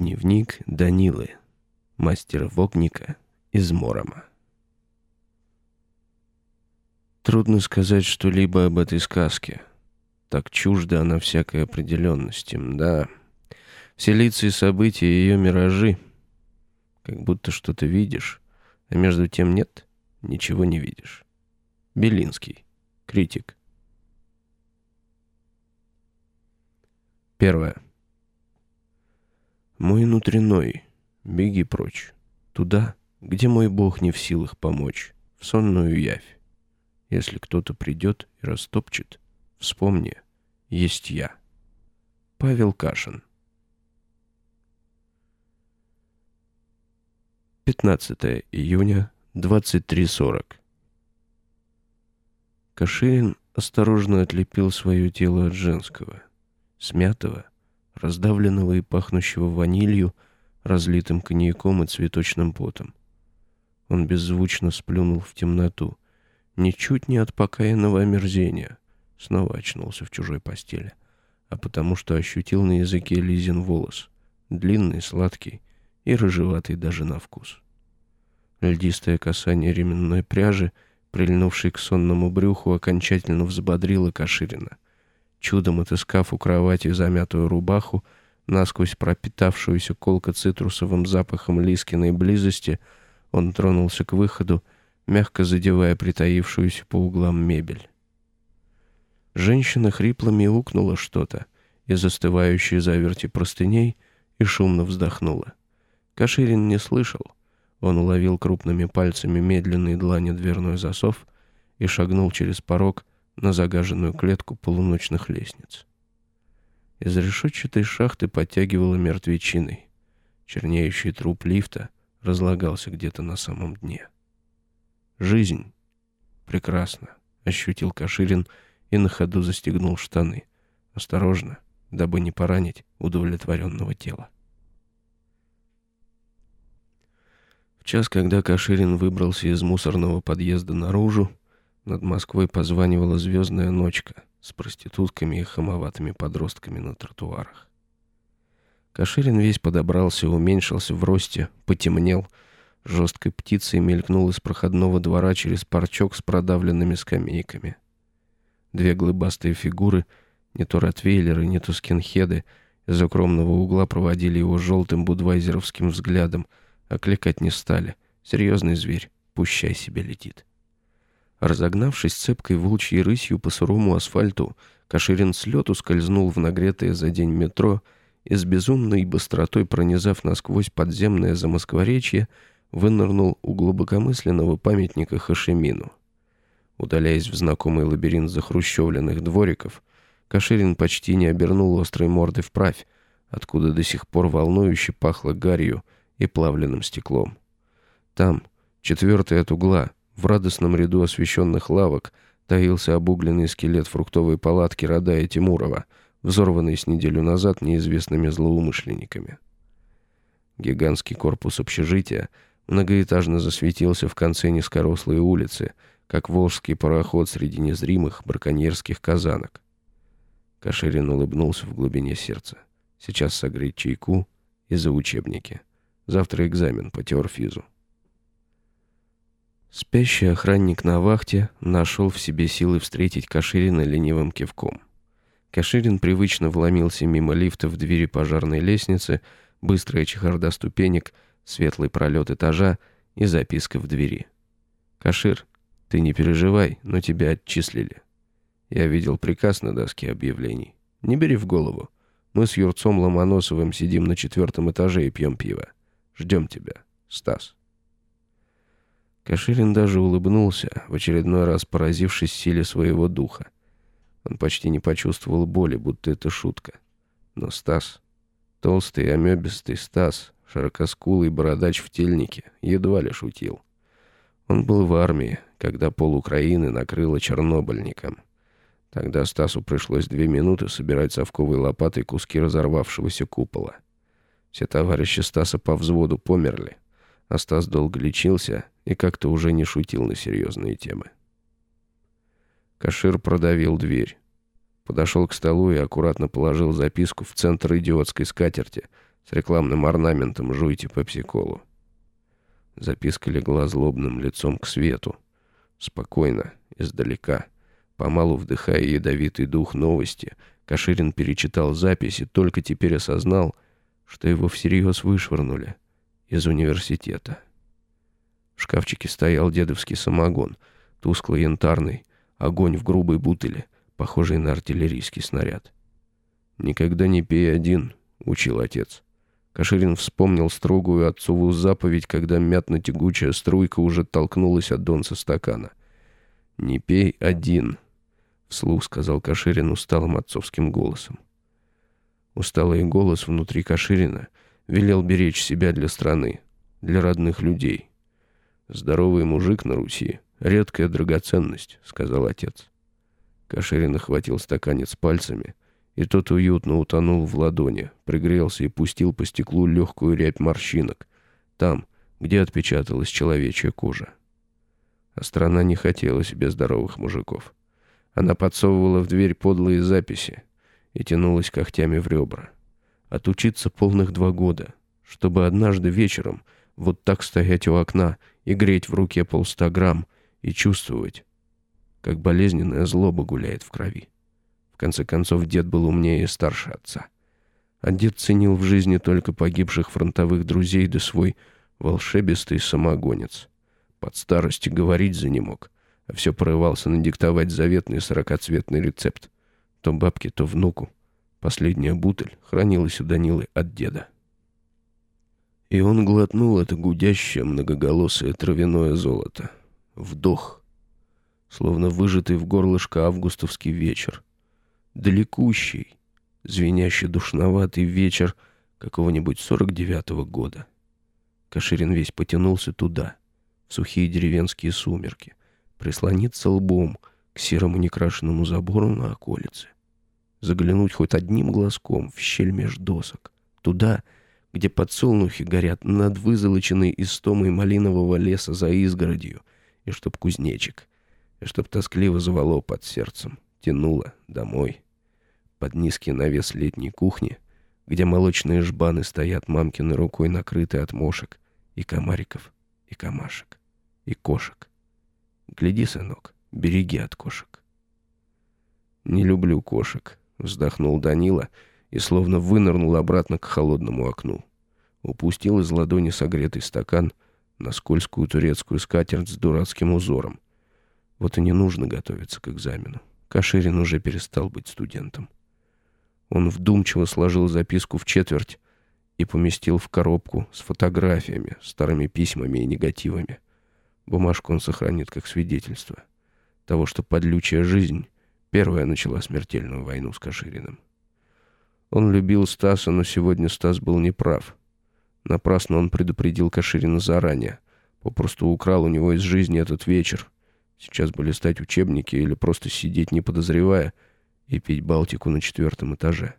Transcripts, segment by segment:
Дневник Данилы, мастера-вогника из Морома. Трудно сказать что-либо об этой сказке. Так чужда она всякой определенности, да. Все лица и события ее миражи. Как будто что-то видишь, а между тем нет, ничего не видишь. Белинский, критик. Первое. Мой внутренной, беги прочь. Туда, где мой Бог не в силах помочь, в сонную явь. Если кто-то придет и растопчет, вспомни, есть я. Павел Кашин 15 июня, 23.40 Каширин осторожно отлепил свое тело от женского, смятого, раздавленного и пахнущего ванилью, разлитым коньяком и цветочным потом. Он беззвучно сплюнул в темноту, ничуть не от покаянного омерзения, снова очнулся в чужой постели, а потому что ощутил на языке Лизин волос, длинный, сладкий и рыжеватый даже на вкус. Льдистое касание ременной пряжи, прильнувшей к сонному брюху, окончательно взбодрило Каширина — Чудом отыскав у кровати замятую рубаху, насквозь пропитавшуюся колко-цитрусовым запахом Лискиной близости, он тронулся к выходу, мягко задевая притаившуюся по углам мебель. Женщина хрипло мяукнула что-то из застывающей заверти простыней и шумно вздохнула. Каширин не слышал. Он уловил крупными пальцами медленный длани дверной засов и шагнул через порог, на загаженную клетку полуночных лестниц. Из решетчатой шахты подтягивало мертвечиной. Чернеющий труп лифта разлагался где-то на самом дне. «Жизнь! Прекрасно!» — ощутил Каширин и на ходу застегнул штаны. Осторожно, дабы не поранить удовлетворенного тела. В час, когда Каширин выбрался из мусорного подъезда наружу, над Москвой позванивала звездная ночка с проститутками и хамоватыми подростками на тротуарах. Каширин весь подобрался, уменьшился в росте, потемнел, жесткой птицей мелькнул из проходного двора через парчок с продавленными скамейками. Две глыбастые фигуры, не то ротвейлеры, не то скинхеды, из укромного угла проводили его желтым будвайзеровским взглядом, а кликать не стали. Серьезный зверь, пущай себе летит. Разогнавшись цепкой волчьей рысью по сырому асфальту, Каширин с лету скользнул в нагретое за день метро и с безумной быстротой, пронизав насквозь подземное замоскворечье, вынырнул у глубокомысленного памятника Хашемину. Удаляясь в знакомый лабиринт захрущевленных двориков, Каширин почти не обернул острой морды вправь, откуда до сих пор волнующе пахло гарью и плавленным стеклом. Там, четвертый от угла, в радостном ряду освещенных лавок таился обугленный скелет фруктовой палатки Радая Тимурова, взорванный с неделю назад неизвестными злоумышленниками. Гигантский корпус общежития многоэтажно засветился в конце низкорослой улицы, как волжский пароход среди незримых браконьерских казанок. Каширин улыбнулся в глубине сердца. Сейчас согреть чайку и за учебники. Завтра экзамен по теорфизу. Спящий охранник на вахте нашел в себе силы встретить Каширина ленивым кивком. Каширин привычно вломился мимо лифта в двери пожарной лестницы, быстрая чехарда ступенек, светлый пролет этажа и записка в двери. «Кашир, ты не переживай, но тебя отчислили. Я видел приказ на доске объявлений. Не бери в голову. Мы с Юрцом Ломоносовым сидим на четвертом этаже и пьем пиво. Ждем тебя. Стас». Каширин даже улыбнулся, в очередной раз поразившись силе своего духа. Он почти не почувствовал боли, будто это шутка. Но Стас, толстый, амебистый Стас, широкоскулый бородач в тельнике, едва ли шутил. Он был в армии, когда пол Украины накрыло чернобыльником. Тогда Стасу пришлось две минуты собирать совковой лопатой куски разорвавшегося купола. Все товарищи Стаса по взводу померли, а Стас долго лечился и как-то уже не шутил на серьезные темы. Кашир продавил дверь. Подошел к столу и аккуратно положил записку в центр идиотской скатерти, с рекламным орнаментом «Жуйте пепси-колу». Записка легла злобным лицом к свету. Спокойно, издалека, помалу вдыхая ядовитый дух новости, Каширин перечитал записи, только теперь осознал, что его всерьез вышвырнули из университета. В шкафчике стоял дедовский самогон, тускло-янтарный, огонь в грубой бутыле, похожий на артиллерийский снаряд. «Никогда не пей один», — учил отец. Каширин вспомнил строгую отцовую заповедь, когда мятно-тягучая струйка уже толкнулась от донца стакана. «Не пей один», — вслух сказал Каширин усталым отцовским голосом. Усталый голос внутри Каширина велел беречь себя для страны, для родных людей. «Здоровый мужик на Руси — редкая драгоценность», — сказал отец. Каширин охватил стаканец пальцами — и тот уютно утонул в ладони, пригрелся и пустил по стеклу легкую рябь морщинок, там, где отпечаталась человечья кожа. А страна не хотела себе здоровых мужиков. Она подсовывала в дверь подлые записи и тянулась когтями в ребра. Отучиться полных два года, чтобы однажды вечером вот так стоять у окна и греть в руке полста грамм и чувствовать, как болезненная злоба гуляет в крови конце концов, дед был умнее и старше отца. А дед ценил в жизни только погибших фронтовых друзей да свой волшебистый самогонец. Под старости говорить за не мог, а все порывался надиктовать заветный сорокоцветный рецепт. То бабке, то внуку. Последняя бутыль хранилась у Данилы от деда. И он глотнул это гудящее многоголосое травяное золото. Вдох, словно выжатый в горлышко августовский вечер — далекущий, звенящий душноватый вечер какого-нибудь сорок девятого года. Каширин весь потянулся туда, в сухие деревенские сумерки, прислониться лбом к серому некрашенному забору на околице, заглянуть хоть одним глазком в щель меж досок, туда, где подсолнухи горят над вызолоченной истомой малинового леса за изгородью, и чтоб кузнечик, и чтоб тоскливо звало под сердцем тянуло домой. Под низкий навес летней кухни, где молочные жбаны стоят мамкиной рукой накрытые от мошек, и комариков, и камашек, и кошек. Гляди, сынок, береги от кошек. «Не люблю кошек», — вздохнул Данила и словно вынырнул обратно к холодному окну. Упустил из ладони согретый стакан на скользкую турецкую скатерть с дурацким узором. Вот и не нужно готовиться к экзамену. Каширин уже перестал быть студентом. Он вдумчиво сложил записку в четверть и поместил в коробку с фотографиями, старыми письмами и негативами. Бумажку он сохранит как свидетельство того, что подлючая жизнь первая начала смертельную войну с Кашириным. Он любил Стаса, но сегодня Стас был неправ. Напрасно он предупредил Каширина заранее, попросту украл у него из жизни этот вечер — Сейчас бы листать учебники или просто сидеть, не подозревая, и пить Балтику на четвертом этаже.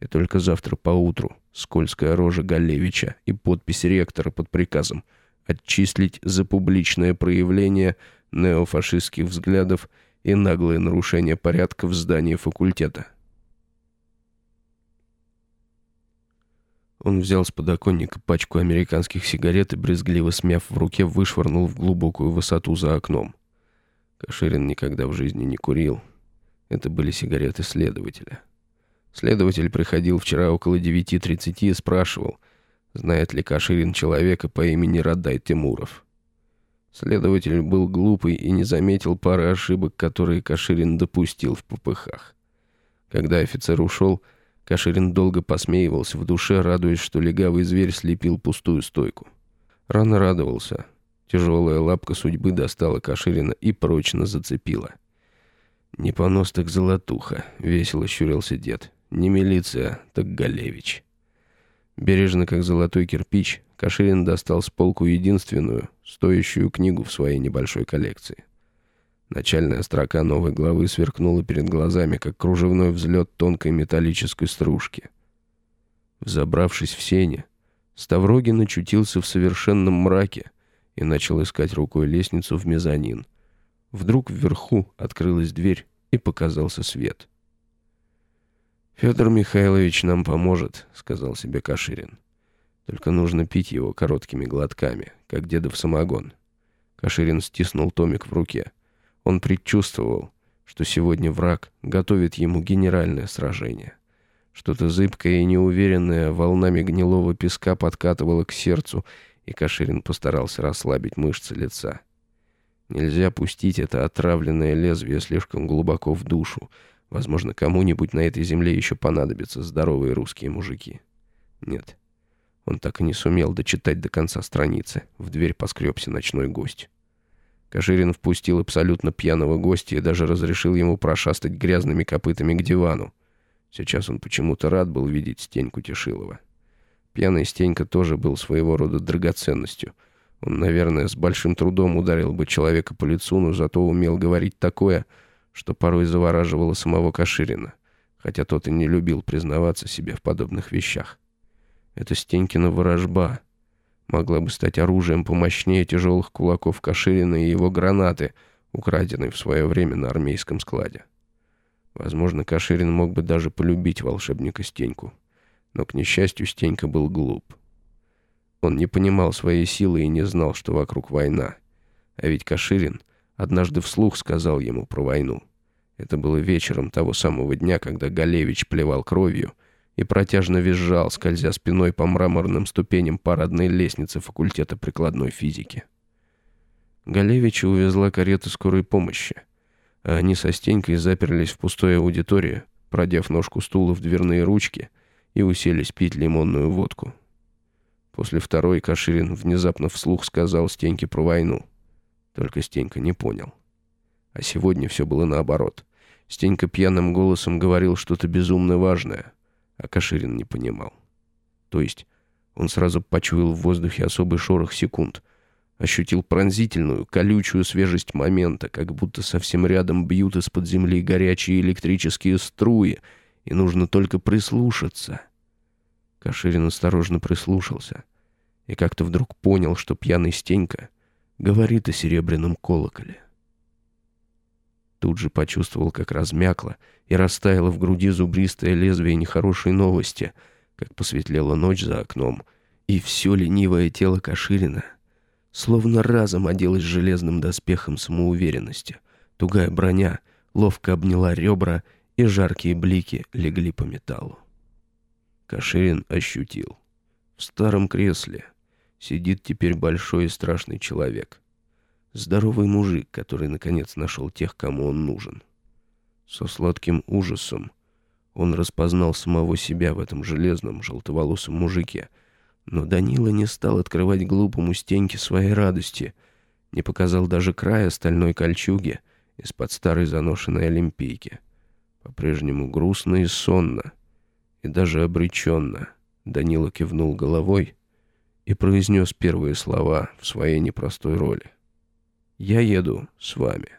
И только завтра поутру скользкая рожа Галевича и подпись ректора под приказом отчислить за публичное проявление неофашистских взглядов и наглое нарушение порядка в здании факультета. Он взял с подоконника пачку американских сигарет и, брезгливо смяв в руке, вышвырнул в глубокую высоту за окном. Каширин никогда в жизни не курил. Это были сигареты следователя. Следователь приходил вчера около 9.30 и спрашивал, знает ли Каширин человека по имени Радай Тимуров. Следователь был глупый и не заметил пары ошибок, которые Каширин допустил в попыхах. Когда офицер ушел, Каширин долго посмеивался в душе, радуясь, что легавый зверь слепил пустую стойку. Рано радовался — Тяжелая лапка судьбы достала Каширина и прочно зацепила. «Не понос, так золотуха», — весело щурился дед. «Не милиция, так Галевич». Бережно, как золотой кирпич, Каширин достал с полку единственную, стоящую книгу в своей небольшой коллекции. Начальная строка новой главы сверкнула перед глазами, как кружевной взлет тонкой металлической стружки. Взобравшись в сене, Ставрогин очутился в совершенном мраке, и начал искать рукой лестницу в мезонин. Вдруг вверху открылась дверь и показался свет. «Федор Михайлович нам поможет», — сказал себе Каширин. «Только нужно пить его короткими глотками, как дедов самогон». Каширин стиснул томик в руке. Он предчувствовал, что сегодня враг готовит ему генеральное сражение. Что-то зыбкое и неуверенное волнами гнилого песка подкатывало к сердцу, и Каширин постарался расслабить мышцы лица. Нельзя пустить это отравленное лезвие слишком глубоко в душу. Возможно, кому-нибудь на этой земле еще понадобятся здоровые русские мужики. Нет, он так и не сумел дочитать до конца страницы. В дверь поскребся ночной гость. Каширин впустил абсолютно пьяного гостя и даже разрешил ему прошастать грязными копытами к дивану. Сейчас он почему-то рад был видеть Стеньку Тишилова. Пьяный Стенька тоже был своего рода драгоценностью. Он, наверное, с большим трудом ударил бы человека по лицу, но зато умел говорить такое, что порой завораживало самого Каширина, хотя тот и не любил признаваться себе в подобных вещах. Это Стенькина ворожба могла бы стать оружием помощнее тяжелых кулаков Каширина и его гранаты, украденной в свое время на армейском складе. Возможно, Каширин мог бы даже полюбить волшебника Стеньку. Но, к несчастью, Стенька был глуп. Он не понимал своей силы и не знал, что вокруг война. А ведь Каширин однажды вслух сказал ему про войну. Это было вечером того самого дня, когда Галевич плевал кровью и протяжно визжал, скользя спиной по мраморным ступеням парадной лестницы факультета прикладной физики. Галевича увезла карета скорой помощи а они со Стенькой заперлись в пустой аудитории, продев ножку стула в дверные ручки и уселись пить лимонную водку. После второй Каширин внезапно вслух сказал Стеньке про войну. Только Стенька не понял. А сегодня все было наоборот. Стенька пьяным голосом говорил что-то безумно важное, а Каширин не понимал. То есть он сразу почуял в воздухе особый шорох секунд — Ощутил пронзительную, колючую свежесть момента, как будто совсем рядом бьют из-под земли горячие электрические струи, и нужно только прислушаться. Каширин осторожно прислушался и как-то вдруг понял, что пьяный Стенька говорит о серебряном колоколе. Тут же почувствовал, как размякло и растаяло в груди зубристое лезвие нехорошей новости, как посветлела ночь за окном, и все ленивое тело Каширина — словно разом оделась железным доспехом самоуверенности. Тугая броня ловко обняла ребра, и жаркие блики легли по металлу. Каширин ощутил. В старом кресле сидит теперь большой и страшный человек. Здоровый мужик, который наконец нашел тех, кому он нужен. Со сладким ужасом он распознал самого себя в этом железном желтоволосом мужике — но Данила не стал открывать глупому Стеньке своей радости, не показал даже края стальной кольчуги из-под старой заношенной олимпийки. По-прежнему грустно и сонно, и даже обреченно Данила кивнул головой и произнес первые слова в своей непростой роли. «Я еду с вами».